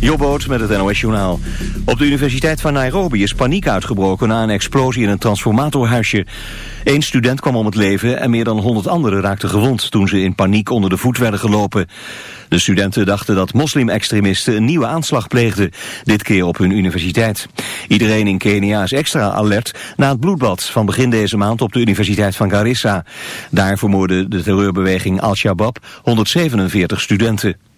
Jobboot met het NOS Journaal. Op de Universiteit van Nairobi is paniek uitgebroken na een explosie in een transformatorhuisje. Eén student kwam om het leven en meer dan 100 anderen raakten gewond toen ze in paniek onder de voet werden gelopen. De studenten dachten dat moslim-extremisten een nieuwe aanslag pleegden, dit keer op hun universiteit. Iedereen in Kenia is extra alert na het bloedbad van begin deze maand op de Universiteit van Garissa. Daar vermoorde de terreurbeweging Al-Shabaab 147 studenten.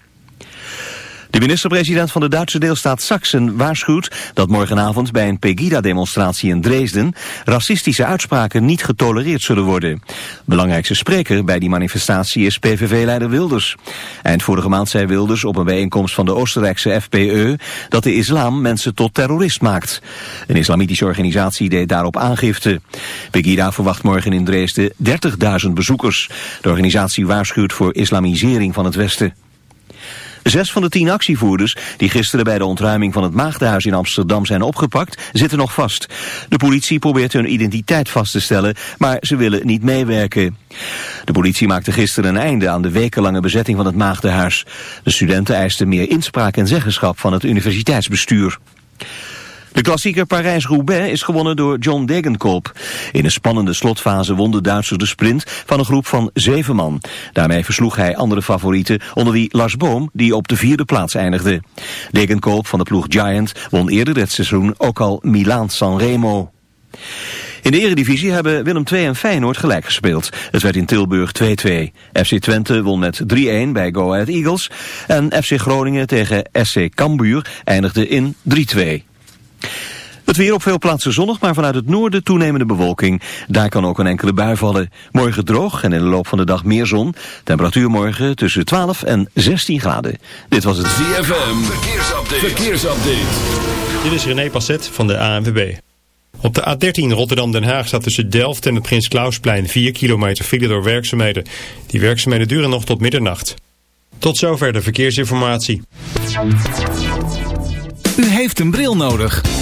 De minister-president van de Duitse deelstaat Sachsen waarschuwt dat morgenavond bij een Pegida-demonstratie in Dresden racistische uitspraken niet getolereerd zullen worden. Belangrijkste spreker bij die manifestatie is PVV-leider Wilders. Eind vorige maand zei Wilders op een bijeenkomst van de Oostenrijkse FPE dat de islam mensen tot terrorist maakt. Een islamitische organisatie deed daarop aangifte. Pegida verwacht morgen in Dresden 30.000 bezoekers. De organisatie waarschuwt voor islamisering van het Westen. Zes van de tien actievoerders die gisteren bij de ontruiming van het Maagdenhuis in Amsterdam zijn opgepakt, zitten nog vast. De politie probeert hun identiteit vast te stellen, maar ze willen niet meewerken. De politie maakte gisteren een einde aan de wekenlange bezetting van het Maagdenhuis. De studenten eisten meer inspraak en zeggenschap van het universiteitsbestuur. De klassieker Parijs-Roubaix is gewonnen door John Degenkolb. In een spannende slotfase won de Duitser de sprint van een groep van zeven man. Daarmee versloeg hij andere favorieten, onder wie Lars Boom, die op de vierde plaats eindigde. Degenkolb van de ploeg Giant won eerder dit seizoen ook al Milaan-San Remo. In de eredivisie hebben Willem II en Feyenoord gelijk gespeeld. Het werd in Tilburg 2-2. FC Twente won met 3-1 bij Go Ahead Eagles. En FC Groningen tegen SC Cambuur eindigde in 3-2. Het weer op veel plaatsen zonnig, maar vanuit het noorden toenemende bewolking. Daar kan ook een enkele bui vallen. Morgen droog en in de loop van de dag meer zon. Temperatuur morgen tussen 12 en 16 graden. Dit was het ZFM. Verkeersupdate. Verkeersupdate. Dit is René Passet van de ANWB. Op de A13 Rotterdam-Den Haag staat tussen Delft en het Prins Klausplein 4 kilometer file door werkzaamheden. Die werkzaamheden duren nog tot middernacht. Tot zover de verkeersinformatie. U heeft een bril nodig.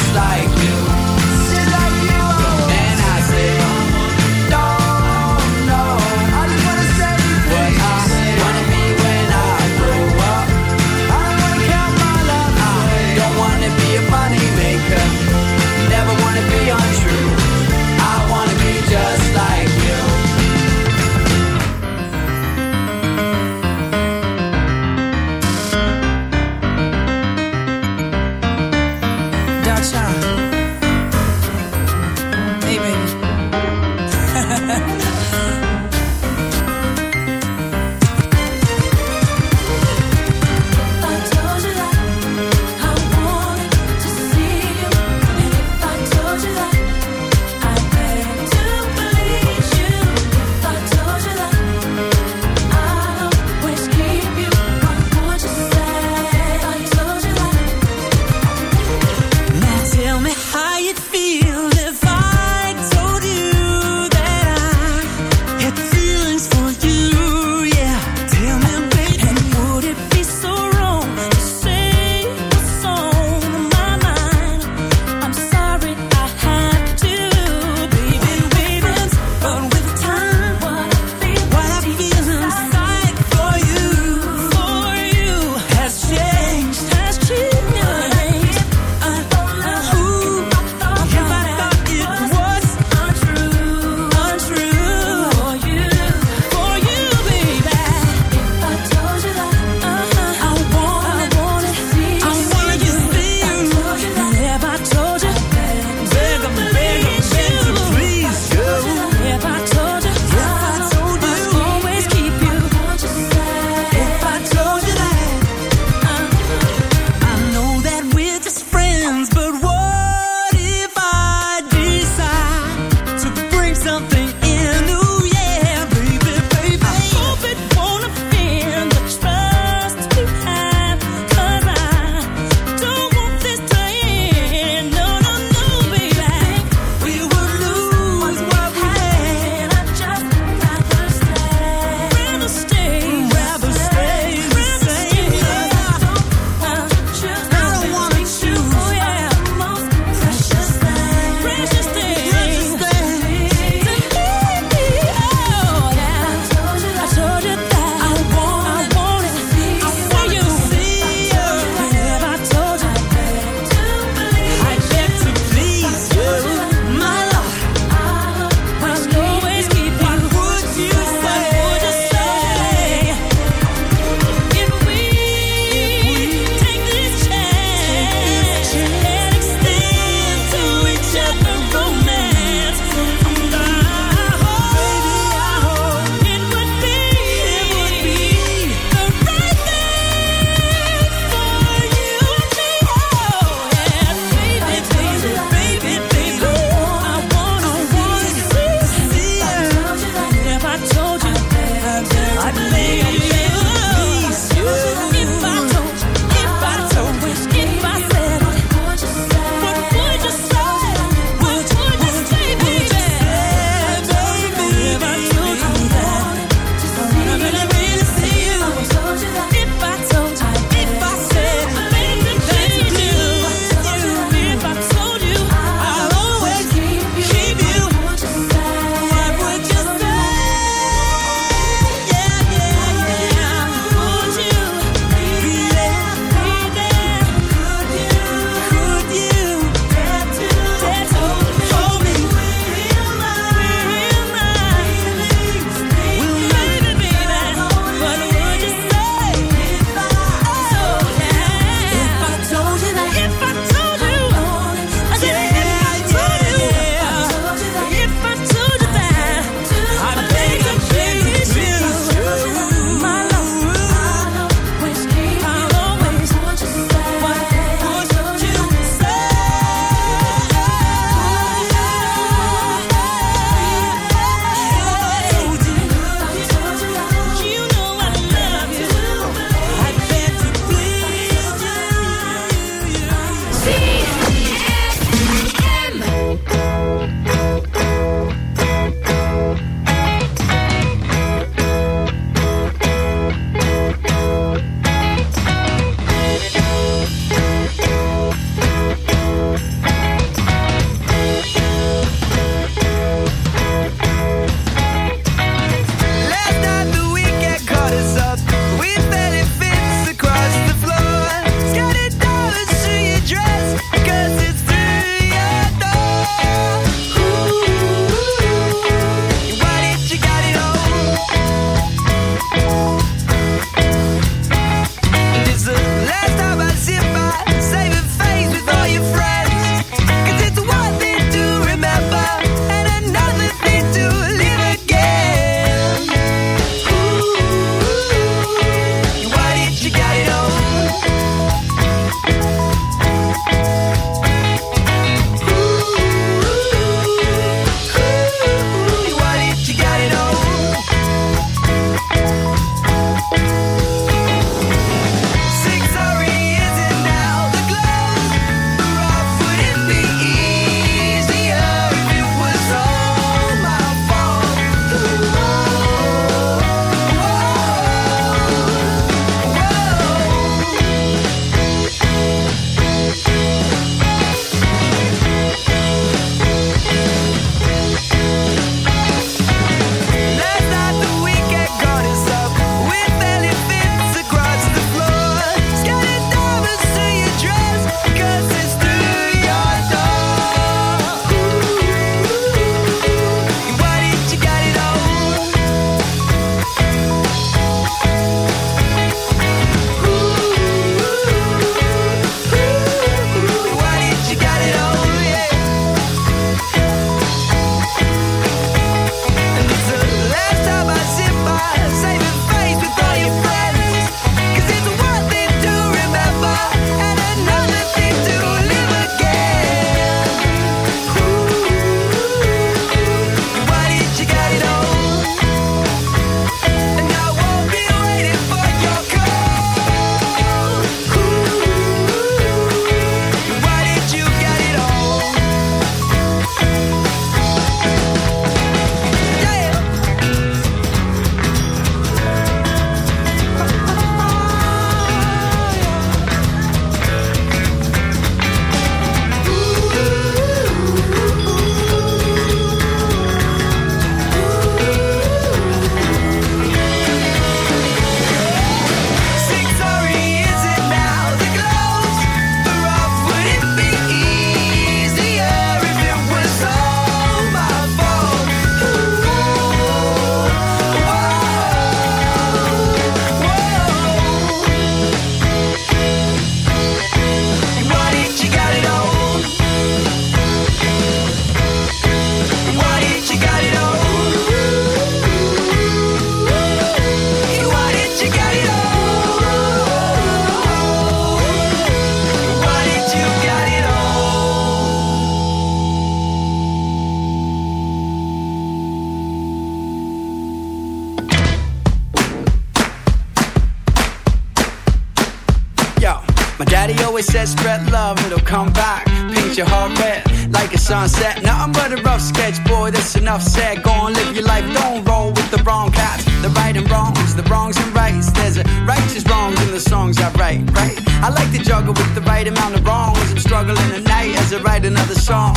said spread love, it'll come back. Paint your heart red like a sunset. Nothing but a rough sketch, boy, that's enough said. Go on, live your life, don't roll with the wrong cats. The right and wrongs, the wrongs and rights. There's a righteous wrongs in the songs I write, right? I like to juggle with the right amount of wrongs. I'm struggling at night as I write another song.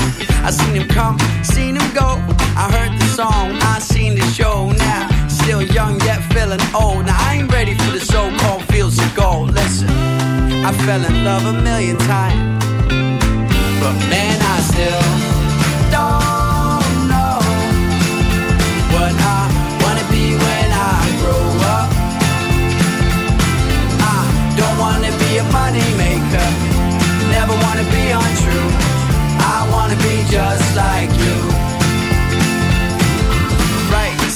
I seen him come, fell in love a million times, but man,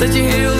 dat je heel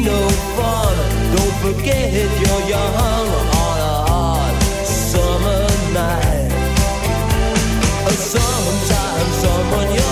no fun. Don't forget you're young on a hot summer night. Sometimes someone young.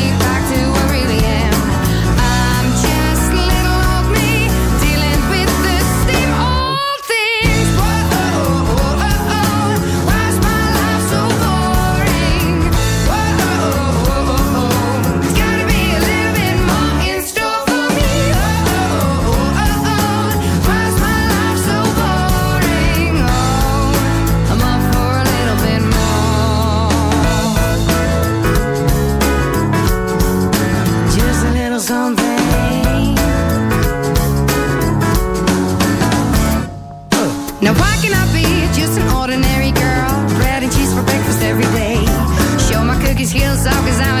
Skills off cause I'm